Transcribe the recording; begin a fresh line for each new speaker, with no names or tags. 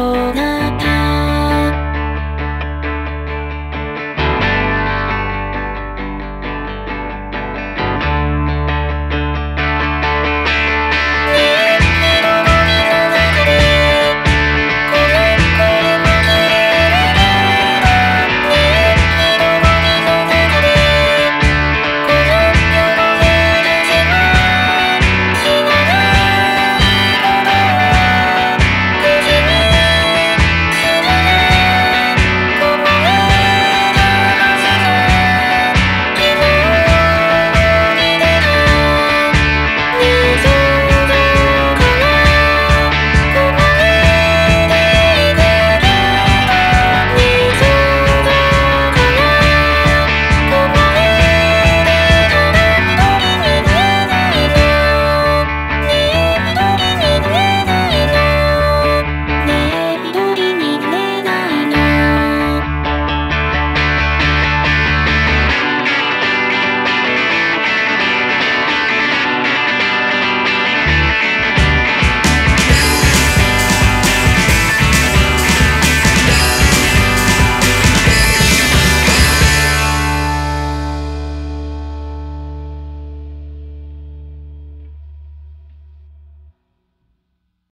all night.